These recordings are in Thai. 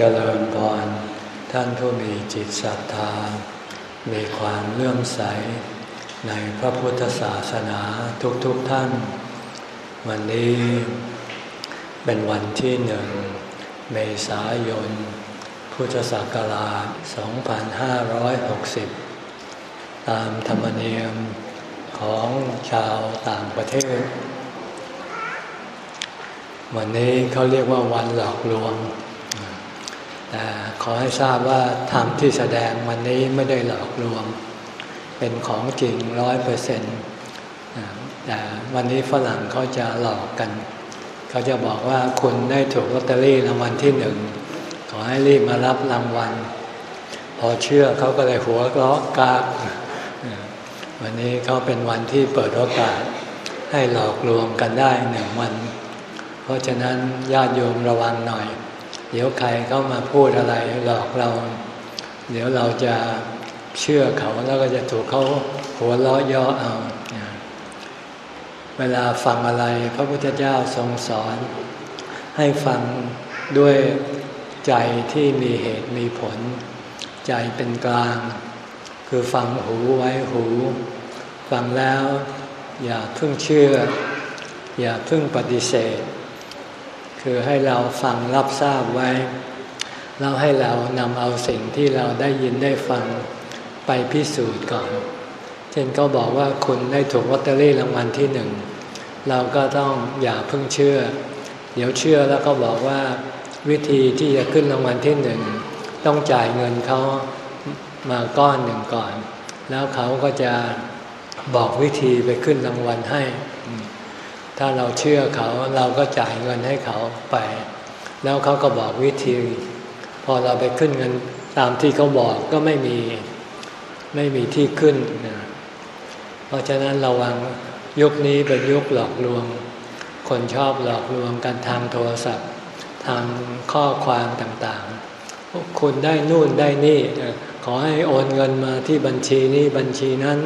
เจริญพรท่านผู้มีจิตศรัทธา มีความเลื่อมใส ในพระพุทธศาสนาทุกๆทท่าน วันนี้ เป็นวันที่หนึ่ง เมษายน พุทธศักราช 2560 ตามธรรมเนียมของชาวต่างประเทศ วันนี้เขาเรียกว่าวันหลอกลวง แต่ขอให้ทราบว่าธรรมที่แสดงวันนี้ไม่ได้หลอกลวง เป็นของจริงร้อยเปอร์เซ็นต์แต่วันนี้ฝรั่งเขาจะหลอกกัน เขาจะบอกว่าคุณได้ถูกลอตเตอรี่รางวัลที่หนึ่งขอให้รีบมารับรางวัล พอเชื่อเขาก็เลยหัวเราะกากวันนี้เขาเป็นวันที่เปิดโอกาสให้หลอกลวงกันได้หนึ่งวัน เพราะฉะนั้นญาติโยมระวังหน่อย เดี๋ยวใครเข้ามาพูดอะไรหลอกเรา เดี๋ยวเราจะเชื่อเขาแล้วก็จะถูกเขาหัวล้อย่อเอา เวลาฟังอะไรพระพุทธเจ้าทรงสอน ให้ฟังด้วยใจที่มีเหตุมีผล ใจเป็นกลาง คือฟังหูไว้หู ฟังแล้ว อย่าเพิ่งเชื่อ อย่าเพิ่งปฏิเสธ คือให้เราฟังรับทราบไว้ แล้วให้เรานำเอาสิ่งที่เราได้ยินได้ฟังไปพิสูจน์ก่อน เช่นก็บอกว่าคุณได้ถูกลอตเตอรี่รางวัลที่หนึ่งเราก็ต้องอย่าเพิ่งเชื่อ เดี๋ยวเชื่อแล้วก็บอกว่าวิธีที่จะขึ้นรางวัลที่หนึ่งต้องจ่ายเงินเขามาก้อนหนึ่งก่อน แล้วเขาก็จะบอกวิธีไปขึ้นรางวัลให้ ถ้าเราเชื่อเขาเราก็จ่ายเงินให้เขาไป แล้วเขาก็บอกวิธี พอเราไปขึ้นเงินตามที่เขาบอกก็ไม่มีไม่มีที่ขึ้นนะเพราะฉะนั้นระวังยุคนี้เป็นยุคหลอกลวง คนชอบหลอกลวงกันทางโทรศัพท์ ทางข้อความต่างๆคุณได้นู่นได้นี่ ขอให้โอนเงินมาที่บัญชีนี้บัญชีนั้น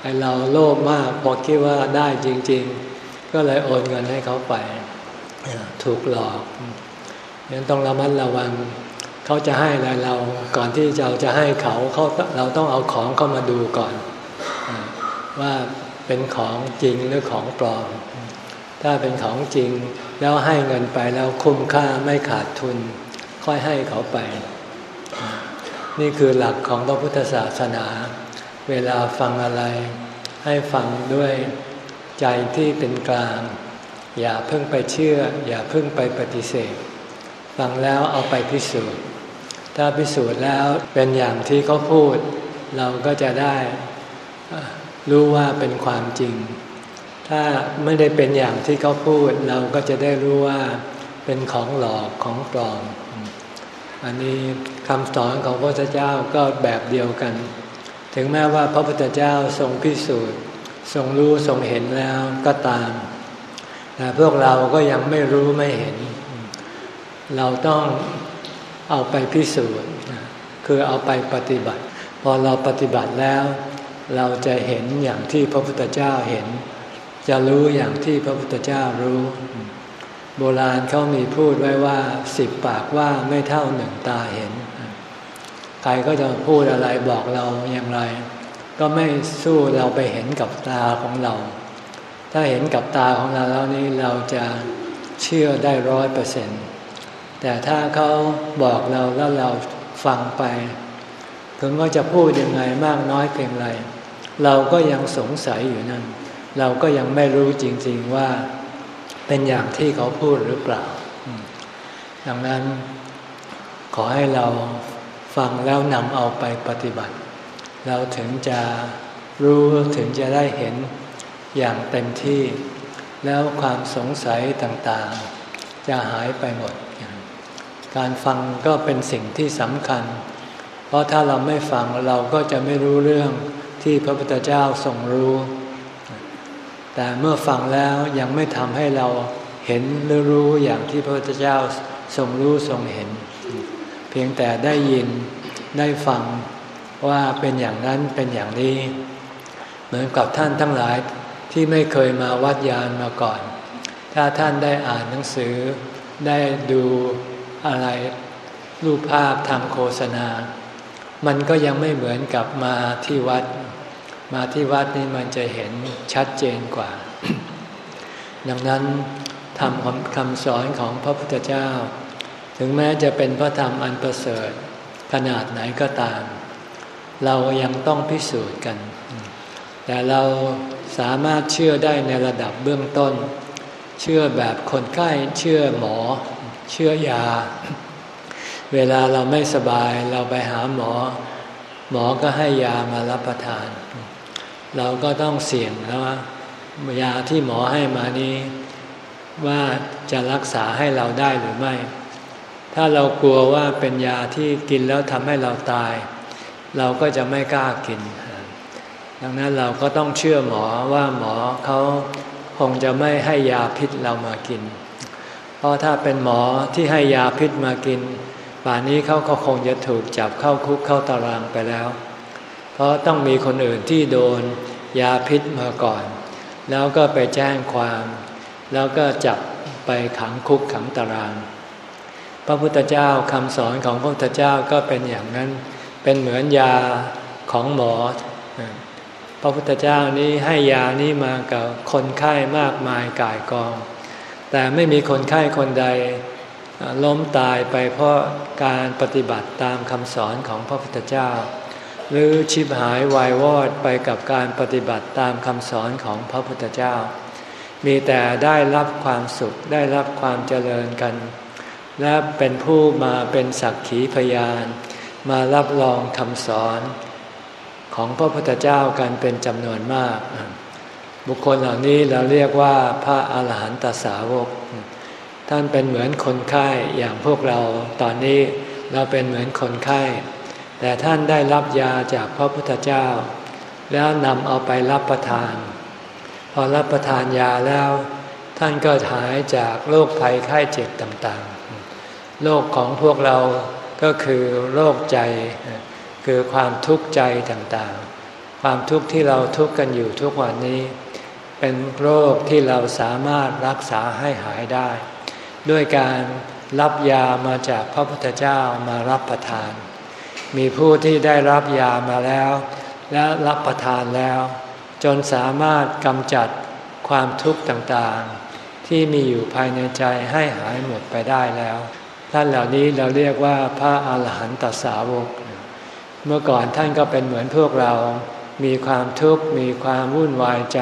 ไอเราโลภมากพอคิดว่าได้จริง ๆ ก็เลยโอนเงินให้เขาไปถูกหลอกยังต้องระมัดระวังเขาจะให้อะไรเราก่อนที่เราจะให้เขาเขาเราต้องเอาของเข้ามาดูก่อน ว่าเป็นของจริงหรือของปลอม ถ้าเป็นของจริงแล้วให้เงินไปแล้วคุ้มค่าไม่ขาดทุน ค่อยให้เขาไป นี่คือหลักของพระพุทธศาสนา เวลาฟังอะไรให้ฟังด้วย ใจที่เป็นกลาง อย่าเพิ่งไปเชื่อ อย่าเพิ่งไปปฏิเสธฟังแล้วเอาไปพิสูจน์ ถ้าพิสูจน์แล้วเป็นอย่างที่เขาพูด เราก็จะได้รู้ว่าเป็นความจริง ถ้าไม่ได้เป็นอย่างที่เขาพูด เราก็จะได้รู้ว่าเป็นของหลอกของปลอม อันนี้คำสอนของพระพุทธเจ้าก็แบบเดียวกัน ถึงแม้ว่าพระพุทธเจ้าทรงพิสูจน์ ทรงรู้ทรงเห็นแล้วก็ตาม แต่พวกเราก็ยังไม่รู้ไม่เห็น เราต้องเอาไปพิสูจน์คือเอาไปปฏิบัติ พอเราปฏิบัติแล้ว เราจะเห็นอย่างที่พระพุทธเจ้าเห็น จะรู้อย่างที่พระพุทธเจ้ารู้ โบราณเขามีพูดไว้ว่าสิบปากว่าไม่เท่าหนึ่งตาเห็น ใครก็จะพูดอะไรบอกเราอย่างไร ก็ไม่สู้เราไปเห็นกับตาของเรา ถ้าเห็นกับตาของเราแล้วนี้เราจะเชื่อได้ร้อยเปอร์เซ็นต์แต่ถ้าเขาบอกเราแล้วเราฟังไปถึงว่าจะพูดยังไงมากน้อยเพียงไร เราก็ยังสงสัยอยู่นั่น เราก็ยังไม่รู้จริง ๆว่าเป็นอย่างที่เขาพูดหรือเปล่า ดังนั้นขอให้เราฟังแล้วนำเอาไปปฏิบัติ เราถึงจะรู้ถึงจะได้เห็นอย่างเต็มที่ แล้วความสงสัยต่างๆ จะหายไปหมด การฟังก็เป็นสิ่งที่สำคัญ เพราะถ้าเราไม่ฟังเราก็จะไม่รู้เรื่องที่พระพุทธเจ้าทรงรู้ แต่เมื่อฟังแล้วยังไม่ทำให้เราเห็นหรือรู้อย่างที่พระพุทธเจ้าทรงรู้ทรงเห็น เพียงแต่ได้ยินได้ฟัง ว่าเป็นอย่างนั้นเป็นอย่างนี้ เหมือนกับท่านทั้งหลายที่ไม่เคยมาวัดยานมาก่อน ถ้าท่านได้อ่านหนังสือ ได้ดูอะไรรูปภาพทางโฆษณา มันก็ยังไม่เหมือนกับมาที่วัด มาที่วัดนี่มันจะเห็นชัดเจนกว่า ดังนั้นทำคำสอนของพระพุทธเจ้า ถึงแม้จะเป็นพระธรรมอันประเสริฐขนาดไหนก็ตาม เรายังต้องพิสูจน์กัน แต่เราสามารถเชื่อได้ในระดับเบื้องต้น เชื่อแบบคนไข้เชื่อหมอ เชื่อยา เวลาเราไม่สบายเราไปหาหมอ หมอก็ให้ยามารับประทาน เราก็ต้องเสี่ยงแล้วว่ายาที่หมอให้มานี้ว่าจะรักษาให้เราได้หรือไม่ ถ้าเรากลัวว่าเป็นยาที่กินแล้วทำให้เราตาย เราก็จะไม่กล้ากิน ดังนั้นเราก็ต้องเชื่อหมอว่าหมอเขาคงจะไม่ให้ยาพิษเรามากิน เพราะถ้าเป็นหมอที่ให้ยาพิษมากิน ป่านนี้เขาก็คงจะถูกจับเข้าคุกเข้าตารางไปแล้ว เพราะต้องมีคนอื่นที่โดนยาพิษมาก่อน แล้วก็ไปแจ้งความ แล้วก็จับไปขังคุกขังตาราง พระพุทธเจ้าคำสอนของพระพุทธเจ้าก็เป็นอย่างนั้น เป็นเหมือนยาของหมอ พระพุทธเจ้านี้ให้ยานี้มากับคนไข้มากมายกายกอง แต่ไม่มีคนไข้คนใดล้มตายไปเพราะการปฏิบัติตามคำสอนของพระพุทธเจ้า หรือชิบหายวายวอดไปกับการปฏิบัติตามคำสอนของพระพุทธเจ้า มีแต่ได้รับความสุขได้รับความเจริญกัน และเป็นผู้มาเป็นสักขีพยาน มารับรองคำสอนของพระพุทธเจ้ากันเป็นจำนวนมาก บุคคลเหล่านี้เราเรียกว่าพระอาหารหันตสาวก ท่านเป็นเหมือนคนไข้อย่างพวกเราตอนนี้เราเป็นเหมือนคนไข้ แต่ท่านได้รับยาจากพระพุทธเจ้า แล้วนำเอาไปรับประทาน พอรับประทานยาแล้ว ท่านก็หายจากโรคภัยไข้เจ็บต่างๆโรคของพวกเรา ก็คือโรคใจ คือความทุกข์ใจต่างๆ ความทุกข์ที่เราทุกข์กันอยู่ทุกวันนี้ เป็นโรคที่เราสามารถรักษาให้หายได้ ด้วยการรับยามาจากพระพุทธเจ้ามารับประทาน มีผู้ที่ได้รับยามาแล้ว และรับประทานแล้ว จนสามารถกำจัดความทุกข์ต่างๆ ที่มีอยู่ภายในใจให้หายหมดไปได้แล้ว ท่านเหล่านี้เราเรียกว่าพระอาหารหันตสาวก เมื่อก่อนท่านก็เป็นเหมือนพวกเรา มีความทุกข์มีความวุ่นวายใจ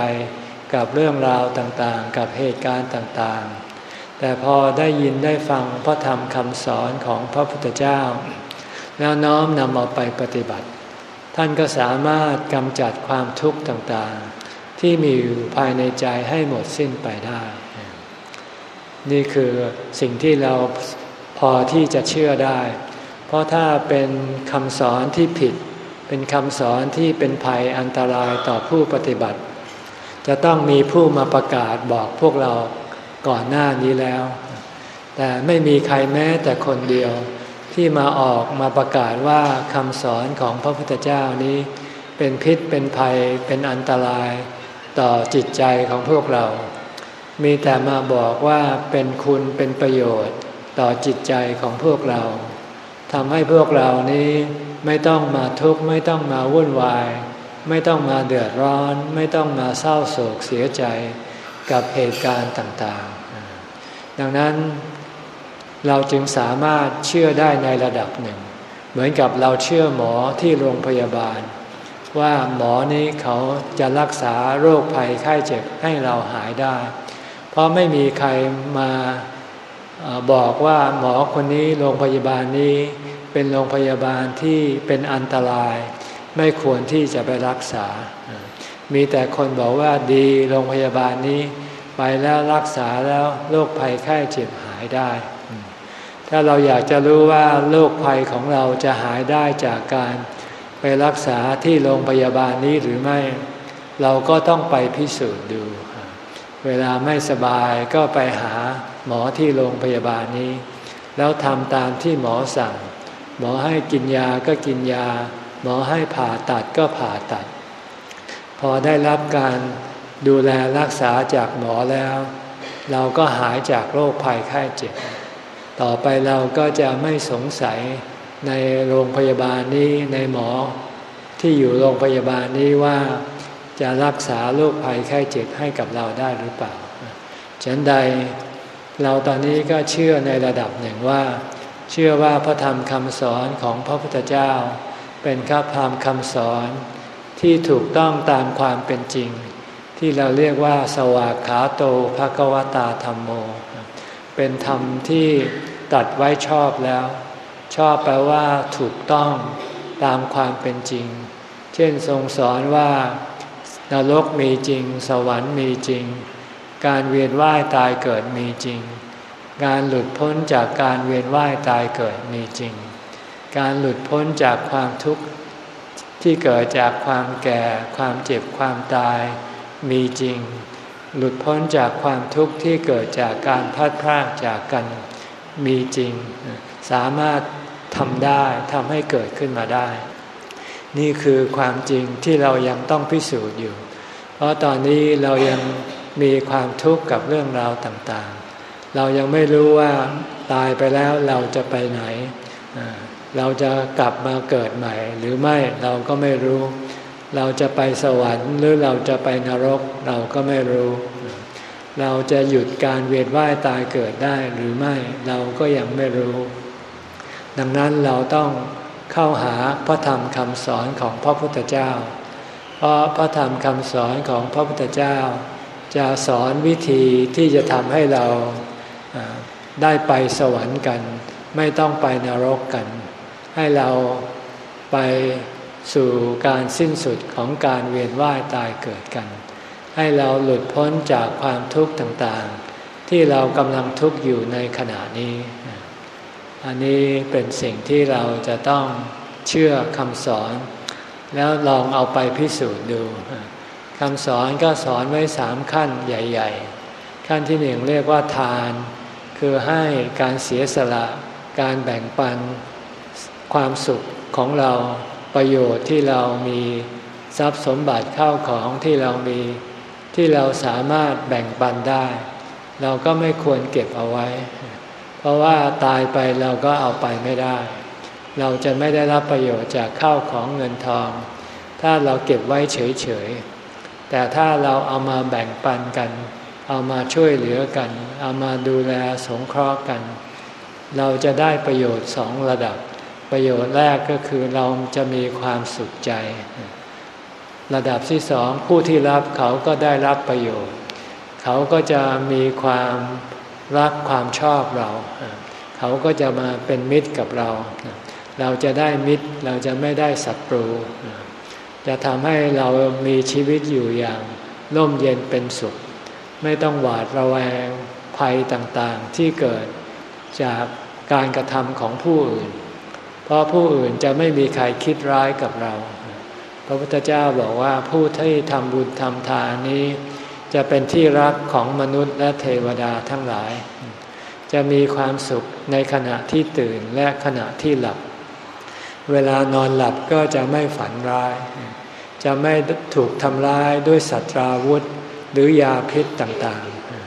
กับเรื่องราวต่างๆ กับเหตุการณ์ต่างๆ แต่พอได้ยินได้ฟังพระธรรมคำสอนของพระพุทธเจ้า แล้วน้อมนำเอาไปปฏิบัติ ท่านก็สามารถกำจัดความทุกข์ต่างๆ ที่มีอยู่ภายในใจให้หมดสิ้นไปได้ นี่คือสิ่งที่เรา พอที่จะเชื่อได้ เพราะถ้าเป็นคำสอนที่ผิด เป็นคำสอนที่เป็นภัยอันตรายต่อผู้ปฏิบัติ จะต้องมีผู้มาประกาศบอกพวกเราก่อนหน้านี้แล้ว แต่ไม่มีใครแม้แต่คนเดียวที่มาออกมาประกาศว่าคำสอนของพระพุทธเจ้านี้ เป็นพิษเป็นภัยเป็นอันตรายต่อจิตใจของพวกเรา มีแต่มาบอกว่าเป็นคุณเป็นประโยชน์ ต่อจิตใจของพวกเราทำให้พวกเรานี้ไม่ต้องมาทุกข์ไม่ต้องมาวุ่นวาย ไม่ต้องมาเดือดร้อน ไม่ต้องมาเศร้าโศกเสียใจกับเหตุการณ์ต่างๆ ดังนั้นเราจึงสามารถเชื่อได้ในระดับหนึ่ง เหมือนกับเราเชื่อหมอที่โรงพยาบาล ว่าหมอนี้เขาจะรักษาโรคภัยไข้เจ็บให้เราหายได้ เพราะไม่มีใครมา บอกว่าหมอคนนี้โรงพยาบาลนี้ เป็นโรงพยาบาลที่เป็นอันตราย ไม่ควรที่จะไปรักษา มีแต่คนบอกว่าดีโรงพยาบาลนี้ไปแล้วรักษาแล้วโรคภัยไข้เจ็บหายได้ ถ้าเราอยากจะรู้ว่าโรคภัยของเราจะหายได้จากการไปรักษาที่โรงพยาบาลนี้หรือไม่ เราก็ต้องไปพิสูจน์ดู เวลาไม่สบายก็ไปหา หมอที่โรงพยาบาลนี้ แล้วทำตามที่หมอสั่ง หมอให้กินยาก็กินยา หมอให้ผ่าตัดก็ผ่าตัด พอได้รับการดูแลรักษาจากหมอแล้ว เราก็หายจากโรคภัยไข้เจ็บ ต่อไปเราก็จะไม่สงสัยในโรงพยาบาลนี้ในหมอที่อยู่โรงพยาบาลนี้ว่าจะรักษาโรคภัยไข้เจ็บให้กับเราได้หรือเปล่า ฉันใด เราตอนนี้ก็เชื่อในระดับหนึ่งว่า เชื่อว่าพระธรรมคำสอนของพระพุทธเจ้า เป็นข้าพามคำสอนที่ถูกต้องตามความเป็นจริง ที่เราเรียกว่า สวากขาโตภะกวตาธรรมโม เป็นธรรมที่ตัดไว้ชอบแล้ว ชอบแปลว่าถูกต้องตามความเป็นจริง เช่นทรงสอนว่านรกมีจริง สวรรค์มีจริง การเวียนว่ายตายเกิดมีจริง การหลุดพ้นจากการเวียนว่ายตายเกิดมีจริง การหลุดพ้นจากความทุกข์ที่เกิดจากความแก่ ความเจ็บความตายมีจริง หลุดพ้นจากความทุกข์ที่เกิดจากการพัดพรากจากกันมีจริง สามารถทำได้ทำให้เกิดขึ้นมาได้ นี่คือความจริงที่เรายังต้องพิสูจน์อยู่ เพราะตอนนี้เรายัง มีความทุกข์กับเรื่องราวต่างๆ เรายังไม่รู้ว่าตายไปแล้วเราจะไปไหน เราจะกลับมาเกิดใหม่ หรือไม่เราก็ไม่รู้ เราจะไปสวรรค์หรือเราจะไปนรกเราก็ไม่รู้ เราจะหยุดการเวียนว่ายตายเกิดได้หรือไม่เราก็ยังไม่รู้ ดังนั้นเราต้องเข้าหาพระธรรมคำสอนของพระพุทธเจ้า เพราะพระธรรมคำสอนของพระพุทธเจ้า จะสอนวิธีที่จะทำให้เราได้ไปสวรรค์กัน ไม่ต้องไปนรกกัน ให้เราไปสู่การสิ้นสุดของการเวียนว่ายตายเกิดกัน ให้เราหลุดพ้นจากความทุกข์ต่างๆ ที่เรากำลังทุกข์อยู่ในขณะนี้ อันนี้เป็นสิ่งที่เราจะต้องเชื่อคำสอน แล้วลองเอาไปพิสูจน์ดู คำสอนก็สอนไว้สามขั้นใหญ่ ๆ ขั้นที่หนึ่งเรียกว่าทาน คือให้การเสียสละ การแบ่งปัน ความสุขของเราประโยชน์ที่เรามีทรัพย์สมบัติเข้าของที่เรามี ที่เราสามารถแบ่งปันได้ เราก็ไม่ควรเก็บเอาไว้ เพราะว่าตายไปเราก็เอาไปไม่ได้ เราจะไม่ได้รับประโยชน์จากข้าวของเงินทอง ถ้าเราเก็บไว้เฉยๆ แต่ถ้าเราเอามาแบ่งปันกัน เอามาช่วยเหลือกัน เอามาดูแลสงเคราะห์กัน เราจะได้ประโยชน์สองระดับ ประโยชน์แรกก็คือเราจะมีความสุขใจ ระดับที่สองผู้ที่รับเขาก็ได้รับประโยชน์ เขาก็จะมีความรักความชอบเรา เขาก็จะมาเป็นมิตรกับเรา เราจะได้มิตรเราจะไม่ได้ศัตรู จะทำให้เรามีชีวิตอยู่อย่างร่มเย็นเป็นสุข ไม่ต้องหวาดระแวงภัยต่างๆที่เกิดจากการกระทำของผู้อื่น เพราะผู้อื่นจะไม่มีใครคิดร้ายกับเรา พระพุทธเจ้าบอกว่าผู้ที่ทำบุญทำทานนี้ จะเป็นที่รักของมนุษย์และเทวดาทั้งหลาย จะมีความสุขในขณะที่ตื่นและขณะที่หลับ เวลานอนหลับก็จะไม่ฝันร้าย จะไม่ถูกทำร้ายด้วยสัตราวุธ หรือยาพิษต่าง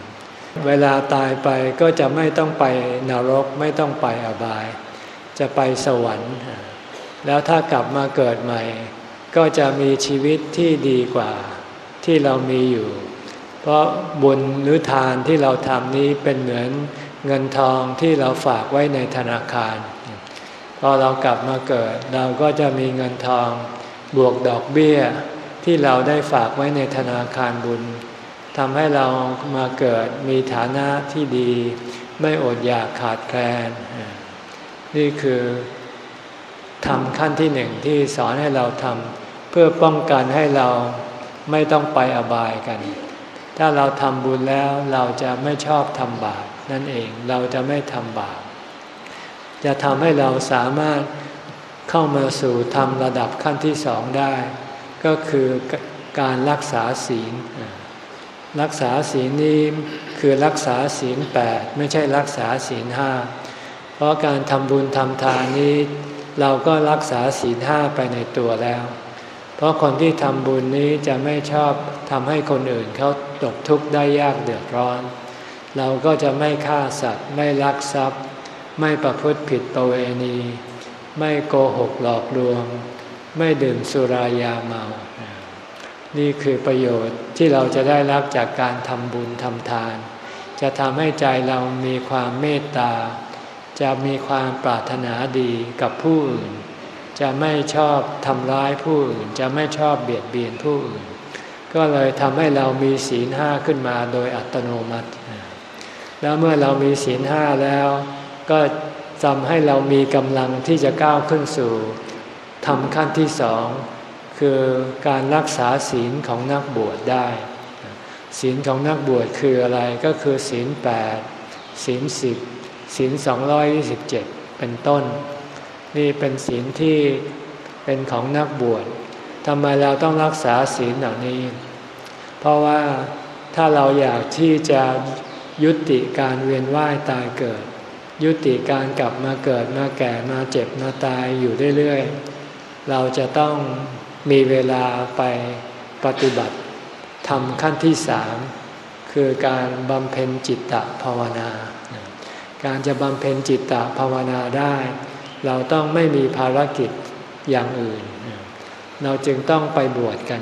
ๆ เวลาตายไปก็จะไม่ต้องไปนรกไม่ต้องไปอบาย จะไปสวรรค์ แล้วถ้ากลับมาเกิดใหม่ ก็จะมีชีวิตที่ดีกว่าที่เรามีอยู่ เพราะบุญหรือทานที่เราทำนี้เป็นเหมือนเงินทองที่เราฝากไว้ในธนาคาร พอเรากลับมาเกิด เราก็จะมีเงินทองบวกดอกเบี้ย ที่เราได้ฝากไว้ในธนาคารบุญทำให้เรามาเกิดมีฐานะที่ดี ไม่อดอยากขาดแคลน นี่คือทำขั้นที่หนึ่งที่สอนให้เราทำเพื่อป้องกันให้เราไม่ต้องไปอบายกัน ถ้าเราทำบุญแล้วเราจะไม่ชอบทำบาปนั่นเองเราจะไม่ทำบาป จะทำให้เราสามารถเข้ามาสู่ทำระดับขั้นที่สองได้ ก็คือการรักษาศีล รักษาศีลนี้คือรักษาศีลแปดไม่ใช่รักษาศีลห้าเพราะการทำบุญทำทานนี้ เราก็รักษาศีลห้าไปในตัวแล้ว เพราะคนที่ทำบุญนี้จะไม่ชอบทำให้คนอื่นเขาตกทุกข์ได้ยากเดือดร้อน เราก็จะไม่ฆ่าสัตว์ไม่ลักทรัพย์ ไม่ประพฤติผิดประเวณี ไม่โกหกหลอกลวง ไม่ดื่มสุรายาเมา นี่คือประโยชน์ที่เราจะได้รับจากการทำบุญทำทาน จะทำให้ใจเรามีความเมตตา จะมีความปรารถนาดีกับผู้อื่น จะไม่ชอบทำร้ายผู้อื่น จะไม่ชอบเบียดเบียนผู้อื่น ก็เลยทำให้เรามีศีลห้าขึ้นมาโดยอัตโนมัติ แล้วเมื่อเรามีศีลห้าแล้ว ก็ทำให้เรามีกำลังที่จะก้าวขึ้นสู่ทำขั้นที่สองคือการรักษาศีลของนักบวชได้ ศีลของนักบวชคืออะไรก็คือศีลแปดศีลสิบศีลสองร้อยสิบเจ็ดเป็นต้น นี่เป็นศีลที่เป็นของนักบวชทำไมเราต้องรักษาศีลเหล่านี้ เพราะว่าถ้าเราอยากที่จะยุติการเวียนว่ายตายเกิด ยุติการกลับมาเกิดมาแก่มาเจ็บมาตายอยู่เรื่อยๆ เราจะต้องมีเวลาไปปฏิบัติทำขั้นที่สามคือการบำเพ็ญจิตตภาวนา การจะบำเพ็ญจิตตภาวนาได้ เราต้องไม่มีภารกิจอย่างอื่น เราจึงต้องไปบวชกัน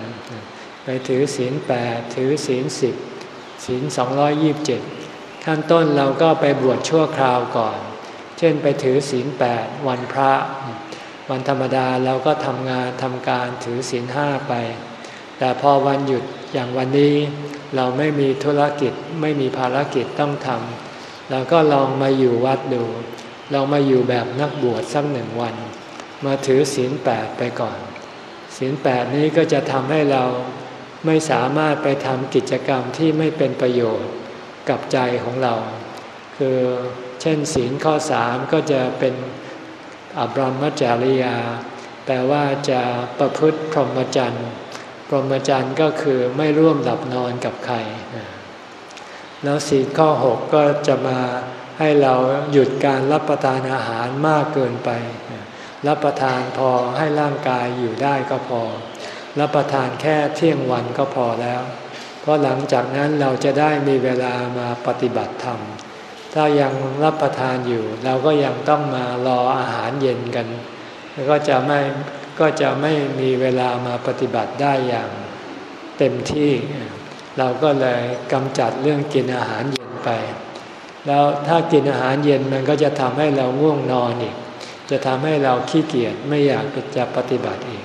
ไปถือศีลแปดถือศีลสิบศีลสองร้อยยีิบเจ็ด ขั้นต้นเราก็ไปบวชชั่วคราวก่อน เช่นไปถือศีลแปดวันพระ วันธรรมดาเราก็ทำงานทำการถือศีลห้าไป แต่พอวันหยุดอย่างวันนี้ เราไม่มีธุรกิจไม่มีภารกิจต้องทำเราก็ลองมาอยู่วัดดูลองมาอยู่แบบนักบวชสักหนึ่งวัน มาถือศีลแปดไปก่อนศีลแปดนี้ก็จะทำให้เราไม่สามารถไปทำกิจกรรมที่ไม่เป็นประโยชน์ กับใจของเรา คือเช่นศีลข้อสามก็จะเป็นอบรมจริยา แปลว่าจะประพฤติพรหมจรรย์พรหมจรรย์ก็คือไม่ร่วมหลับนอนกับใคร แล้วศีลข้อหกก็จะมาให้เราหยุดการรับประทานอาหารมากเกินไป รับประทานพอให้ร่างกายอยู่ได้ก็พอ รับประทานแค่เที่ยงวันก็พอแล้ว เพราะหลังจากนั้นเราจะได้มีเวลามาปฏิบัติธรรม ถ้ายังรับประทานอยู่ เราก็ยังต้องมารออาหารเย็นกันแล้วก็จะไม่ก็จะไม่มีเวลามาปฏิบัติได้อย่างเต็มที่ เราก็เลยกำจัดเรื่องกินอาหารเย็นไป แล้วถ้ากินอาหารเย็นมันก็จะทำให้เราง่วงนอนอีก จะทำให้เราขี้เกียจไม่อยากจะปฏิบัติอีก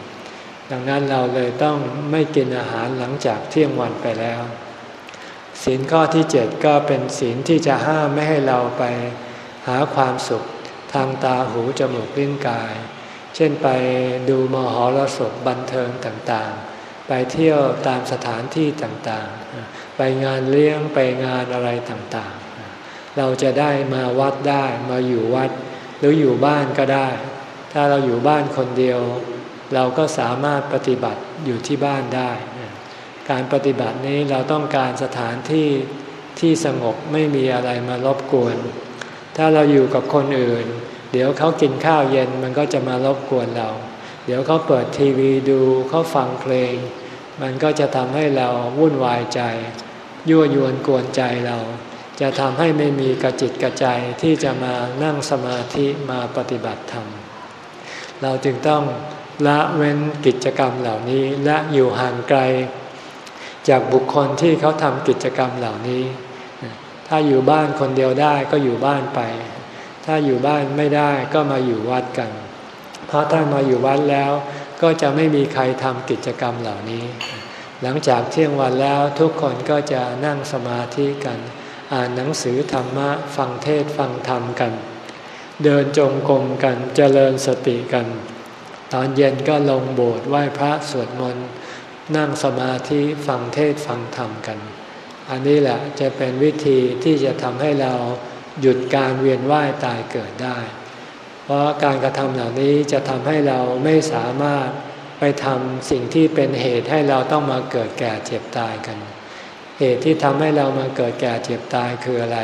ดังนั้นเราเลยต้องไม่กินอาหารหลังจากเที่ยงวันไปแล้ว ศีลข้อที่เจ็ดก็เป็นศีลที่จะห้ามไม่ให้เราไปหาความสุขทางตาหูจมูกลิ้นกาย เช่นไปดูมหรสพบันเทิงต่างๆ ไปเที่ยวตามสถานที่ต่างๆ ไปงานเลี้ยงไปงานอะไรต่างๆ เราจะได้มาวัดได้มาอยู่วัด หรืออยู่บ้านก็ได้ ถ้าเราอยู่บ้านคนเดียว เราก็สามารถปฏิบัติอยู่ที่บ้านได้ การปฏิบัตินี้เราต้องการสถานที่ที่สงบไม่มีอะไรมารบกวน ถ้าเราอยู่กับคนอื่น เดี๋ยวเขากินข้าวเย็นมันก็จะมารบกวนเรา เดี๋ยวเขาเปิดทีวีดูเขาฟังเพลง มันก็จะทำให้เราวุ่นวายใจ ยั่วยวนกวนใจเรา จะทำให้ไม่มีกระจิตกระใจที่จะมานั่งสมาธิมาปฏิบัติธรรม เราจึงต้อง ละเว้นกิจกรรมเหล่านี้และอยู่ห่างไกล จากบุคคลที่เขาทำกิจกรรมเหล่านี้ ถ้าอยู่บ้านคนเดียวได้ก็อยู่บ้านไป ถ้าอยู่บ้านไม่ได้ก็มาอยู่วัดกัน เพราะถ้ามาอยู่วัดแล้ว ก็จะไม่มีใครทำกิจกรรมเหล่านี้ หลังจากเที่ยงวันแล้วทุกคนก็จะนั่งสมาธิกัน อ่านหนังสือธรรมะฟังเทศฟังธรรมกัน เดินจงกรมกันเจริญสติกัน ตอนเย็นก็ลงโบสถ์ไหว้พระสวดมนต์นั่งสมาธิฟังเทศฟังธรรมกัน อันนี้แหละจะเป็นวิธีที่จะทำให้เราหยุดการเวียนว่ายตายเกิดได้ เพราะการกระทำเหล่านี้จะทำให้เราไม่สามารถไปทำสิ่งที่เป็นเหตุให้เราต้องมาเกิดแก่เจ็บตายกัน เหตุที่ทำให้เรามาเกิดแก่เจ็บตายคืออะไร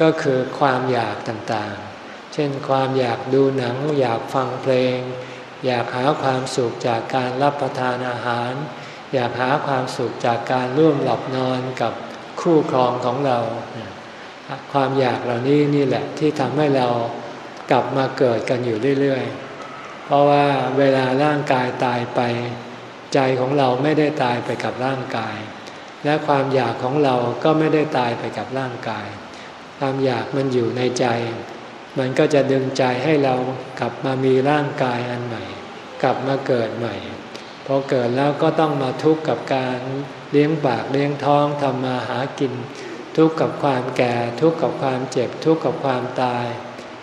ก็คือความอยากต่างๆ เช่นความอยากดูหนัง อยากฟังเพลง อยากหาความสุขจากการรับประทานอาหาร อยากหาความสุขจากการร่วมหลับนอนกับคู่ครองของเรา ความอยากเหล่านี้นี่แหละที่ทำให้เรากลับมาเกิดกันอยู่เรื่อยๆ เพราะว่าเวลาร่างกายตายไป ใจของเราไม่ได้ตายไปกับร่างกาย และความอยากของเราก็ไม่ได้ตายไปกับร่างกาย ความอยากมันอยู่ในใจ มันก็จะดึงใจให้เรากลับมามีร่างกายอันใหม่ กลับมาเกิดใหม่พอเกิดแล้วก็ต้องมาทุกข์กับการเลี้ยงปากเลี้ยงท้องทำมาหากิน ทุกข์กับความแก่ ทุกข์กับความเจ็บ ทุกข์กับความตาย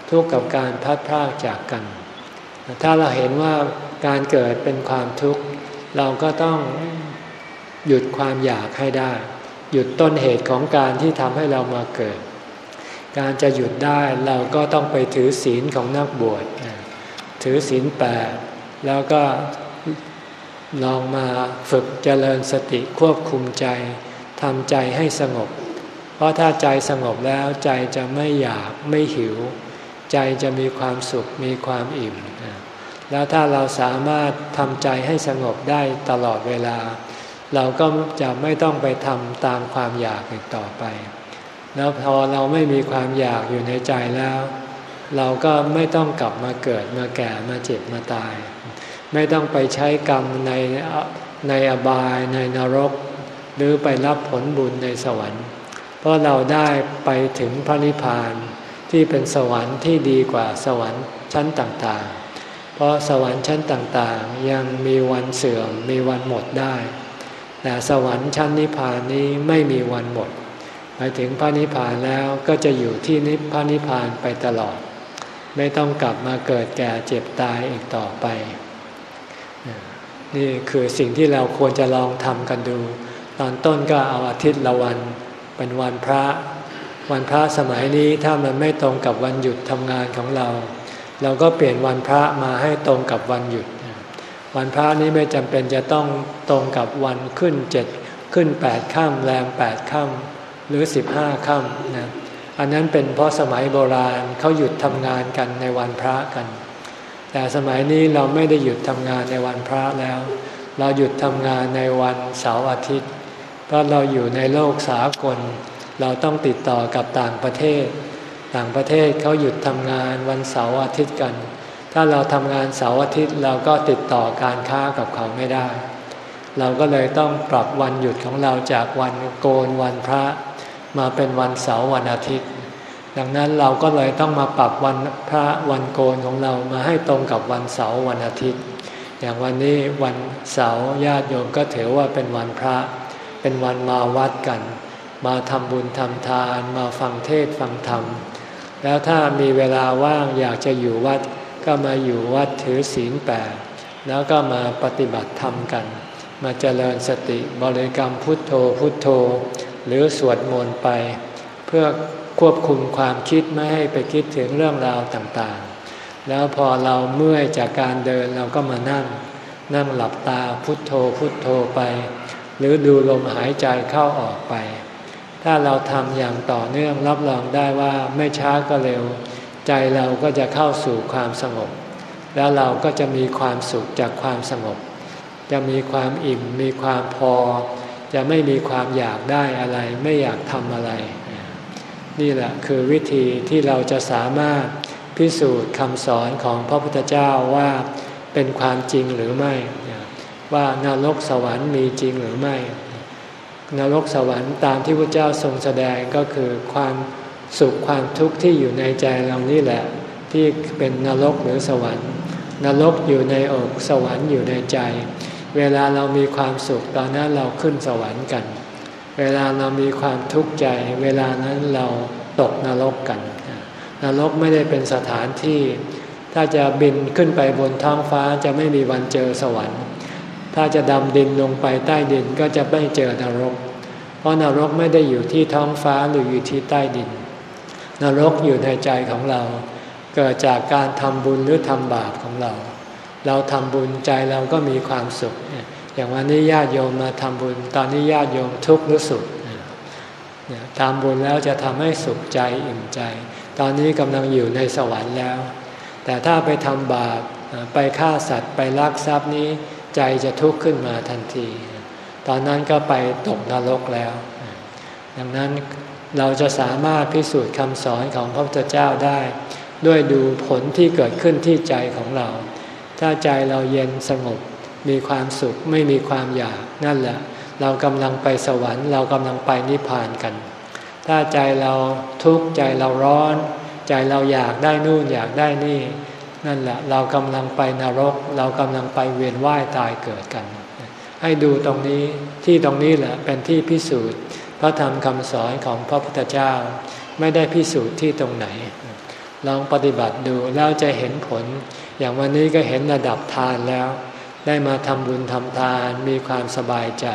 ทุกข์กับการพัดพรากจากกัน ถ้าเราเห็นว่าการเกิดเป็นความทุกข์ เราก็ต้องหยุดความอยากให้ได้ หยุดต้นเหตุของการที่ทำให้เรามาเกิด การจะหยุดได้เราก็ต้องไปถือศีลของนักบวชถือศีลแปดแล้วก็ลองมาฝึกเจริญสติควบคุมใจทำใจให้สงบ เพราะถ้าใจสงบแล้วใจจะไม่อยากไม่หิว ใจจะมีความสุขมีความอิ่ม แล้วถ้าเราสามารถทำใจให้สงบได้ตลอดเวลา เราก็จะไม่ต้องไปทำตามความอยากอีกต่อไป แล้วพอเราไม่มีความอยากอยู่ในใจแล้ว เราก็ไม่ต้องกลับมาเกิดมาแก่มาเจ็บมาตาย ไม่ต้องไปใช้กรรมในในอบายในนรก หรือไปรับผลบุญในสวรรค์ เพราะเราได้ไปถึงพระนิพพานที่เป็นสวรรค์ที่ดีกว่าสวรรค์ชั้นต่างๆ เพราะสวรรค์ชั้นต่างๆ ยังมีวันเสื่อมมีวันหมดได้ แต่สวรรค์ชั้นนิพพานนี้ไม่มีวันหมด ไปถึงพระนิพพานแล้วก็จะอยู่ที่นิพพานิพพานไปตลอด ไม่ต้องกลับมาเกิดแก่เจ็บตายอีกต่อไป นี่คือสิ่งที่เราควรจะลองทำกันดู ตอนต้นก็เอาอาทิตย์ละวันเป็นวันพระ วันพระสมัยนี้ถ้ามันไม่ตรงกับวันหยุดทำงานของเรา เราก็เปลี่ยนวันพระมาให้ตรงกับวันหยุด วันพระนี้ไม่จำเป็นจะต้องตรงกับวันขึ้นเจ็ดขึ้นแปดค่ำแรงแปดค่ำ หรือสิบห้าค่ำนะอันนั้นเป็นเพราะสมัยโบราณเขาหยุดทำงานกันในวันพระกัน แต่สมัยนี้เราไม่ได้หยุดทำงานในวันพระแล้ว เราหยุดทำงานในวันเสาร์อาทิตย์ เพราะเราอยู่ในโลกสากล เราต้องติดต่อกับต่างประเทศ ต่างประเทศเขาหยุดทำงานวันเสาร์อาทิตย์กัน ถ้าเราทำงานเสาร์อาทิตย์เราก็ติดต่อการค้ากับเขาไม่ได้ เราก็เลยต้องปรับวันหยุดของเราจากวันโกนวันพระ มาเป็นวันเสาร์วันอาทิตย์ ดังนั้นเราก็เลยต้องมาปรับวันพระวันโกนของเรามาให้ตรงกับวันเสาร์วันอาทิตย์ อย่างวันนี้วันเสาร์ญาติโยมก็ถือว่าเป็นวันพระ เป็นวันมาวัดกัน มาทำบุญทำทาน มาฟังเทศฟังธรรม แล้วถ้ามีเวลาว่างอยากจะอยู่วัดก็มาอยู่วัดถือศีลแปดแล้วก็มาปฏิบัติธรรมกัน มาเจริญสติบริกรรมพุทโธพุทโธ หรือสวดมนต์ไป เพื่อควบคุมความคิดไม่ให้ไปคิดถึงเรื่องราวต่างๆ แล้วพอเราเมื่อยจากการเดินเราก็มานั่ง นั่งหลับตาพุทโธพุทโธไป หรือดูลมหายใจเข้าออกไป ถ้าเราทำอย่างต่อเนื่องรับรองได้ว่าไม่ช้าก็เร็ว ใจเราก็จะเข้าสู่ความสงบ แล้วเราก็จะมีความสุขจากความสงบ จะมีความอิ่มมีความพอ จะไม่มีความอยากได้อะไรไม่อยากทำอะไร นี่แหละคือวิธีที่เราจะสามารถพิสูจน์คำสอนของพระพุทธเจ้าว่าเป็นความจริงหรือไม่ ว่านรกสวรรค์มีจริงหรือไม่ นรกสวรรค์ตามที่พระเจ้าทรงแสดงก็คือความสุขความทุกข์ที่อยู่ในใจเรานี่แหละ ที่เป็นนรกหรือสวรรค์ นรกอยู่ในอกสวรรค์อยู่ในใจ เวลาเรามีความสุขตอนนั้นเราขึ้นสวรรค์กัน เวลาเรามีความทุกข์ใจ เวลานั้นเราตกนรกกัน นรกไม่ได้เป็นสถานที่ ถ้าจะบินขึ้นไปบนท้องฟ้าจะไม่มีวันเจอสวรรค์ ถ้าจะดำดินลงไปใต้ดินก็จะไม่เจอนรก เพราะนรกไม่ได้อยู่ที่ท้องฟ้าหรืออยู่ที่ใต้ดิน นรกอยู่ในใจของเรา เกิดจากการทำบุญหรือทำบาปของเรา เราทำบุญใจเราก็มีความสุข อย่างวันนี้ญาติโยมมาทำบุญ ตอนนี้ญาติโยมทุกข์หรือสุขทำบุญแล้วจะทำให้สุขใจอิ่มใจ ตอนนี้กำลังอยู่ในสวรรค์แล้ว แต่ถ้าไปทำบาปไปฆ่าสัตว์ไปลักทรัพย์นี้ ใจจะทุกข์ขึ้นมาทันที ตอนนั้นก็ไปตกนรกแล้ว ดังนั้นเราจะสามารถพิสูจน์คำสอนของพระพุทธเจ้าได้ ด้วยดูผลที่เกิดขึ้นที่ใจของเรา ถ้าใจเราเย็นสงบ มีความสุขไม่มีความอยากนั่นแหละ เรากำลังไปสวรรค์ เรากำลังไปนิพพานกัน ถ้าใจเราทุกข์ใจเราร้อน ใจเราอยากได้นู่นอยากได้นี่ นั่นแหละเรากำลังไปนรก เรากำลังไปเวียนว่ายตายเกิดกัน ให้ดูตรงนี้ที่ตรงนี้แหละเป็นที่พิสูจน์ พระธรรมคำสอนของพระพุทธเจ้าไม่ได้พิสูจน์ที่ตรงไหนลองปฏิบัติดูแล้วจะเห็นผล อย่างวันนี้ก็เห็นระดับทานแล้ว ได้มาทำบุญทำทานมีความสบายใจ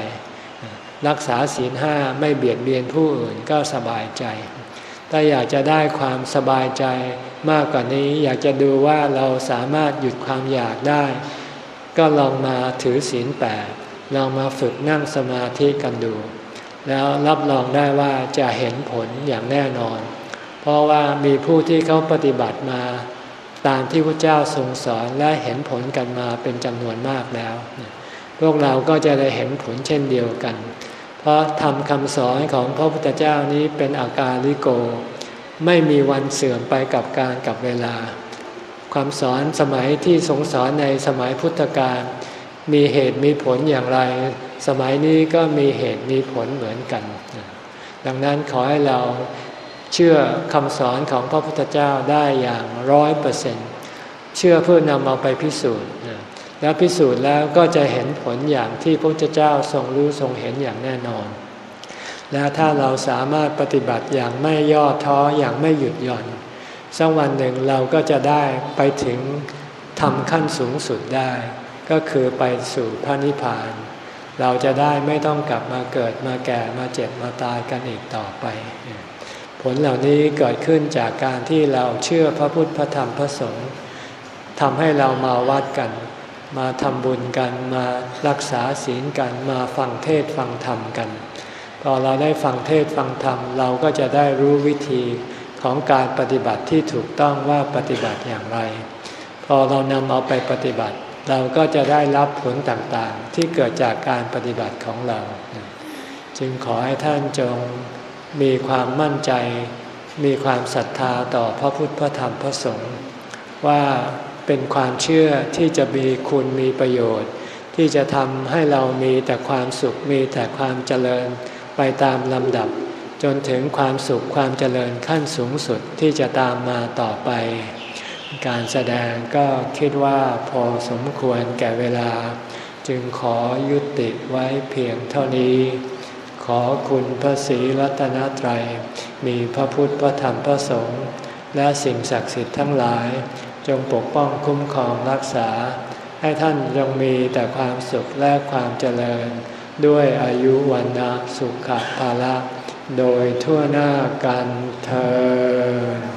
รักษาศีลห้าไม่เบียดเบียนผู้อื่นก็สบายใจถ้าอยากจะได้ความสบายใจมากกว่านี้อยากจะดูว่าเราสามารถหยุดความอยากได้ ก็ลองมาถือศีลแปดลองมาฝึกนั่งสมาธิกันดู แล้วรับรองได้ว่าจะเห็นผลอย่างแน่นอน เพราะว่ามีผู้ที่เขาปฏิบัติมา ตามที่พระเจ้าทรงสอนและเห็นผลกันมาเป็นจำนวนมากแล้ว พวกเราก็จะได้เห็นผลเช่นเดียวกัน เพราะทำคำสอนของพระพุทธเจ้านี้เป็นอาการลิโก ไม่มีวันเสื่อมไปกับการกับเวลา ความสอนสมัยที่ทรงสอนในสมัยพุทธกาลมีเหตุมีผลอย่างไร สมัยนี้ก็มีเหตุมีผลเหมือนกัน ดังนั้นขอให้เรา เชื่อคำสอนของพระพุทธเจ้าได้อย่างร้อยเปอร์เซ็นต์เชื่อเพื่อนำเอาไปพิสูจน์แล้วพิสูจน์แล้วก็จะเห็นผลอย่างที่พระพุทธเจ้าทรงรู้ทรงเห็นอย่างแน่นอน และถ้าเราสามารถปฏิบัติอย่างไม่ย่อท้ออย่างไม่หยุดหย่อนสักวันหนึ่งเราก็จะได้ไปถึงทำขั้นสูงสุดได้ ก็คือไปสู่พระนิพพาน เราจะได้ไม่ต้องกลับมาเกิดมาแก่มาเจ็บมาตายกันอีกต่อไป ผลเหล่านี้เกิดขึ้นจากการที่เราเชื่อพระพุทธพระธรรมพระสงฆ์ทำให้เรามาวัดกัน มาทำบุญกันมารักษาศีลกันมาฟังเทศฟังธรรมกัน พอเราได้ฟังเทศฟังธรรม เราก็จะได้รู้วิธีของการปฏิบัติที่ถูกต้องว่าปฏิบัติอย่างไร พอเรานำเอาไปปฏิบัติ เราก็จะได้รับผลต่างๆ ที่เกิดจากการปฏิบัติของเรา จึงขอให้ท่านจง มีความมั่นใจ มีความศรัทธาต่อพระพุทธพระธรรมพระสงฆ์ว่าเป็นความเชื่อที่จะมีคุณมีประโยชน์ ที่จะทำให้เรามีแต่ความสุขมีแต่ความเจริญไปตามลำดับ จนถึงความสุขความเจริญขั้นสูงสุดที่จะตามมาต่อไป การแสดงก็คิดว่าพอสมควรแก่เวลา จึงขอยุติไว้เพียงเท่านี้ ขอคุณพระศรีรัตนตรัย มีพระพุทธพระธรรมพระสงฆ์และสิ่งศักดิ์สิทธิ์ทั้งหลาย จงปกป้องคุ้มครองรักษา ให้ท่านจงมีแต่ความสุขและความเจริญ ด้วยอายุวันนะสุขภาละ โดยทั่วหน้ากันเธอ